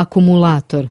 acumulator.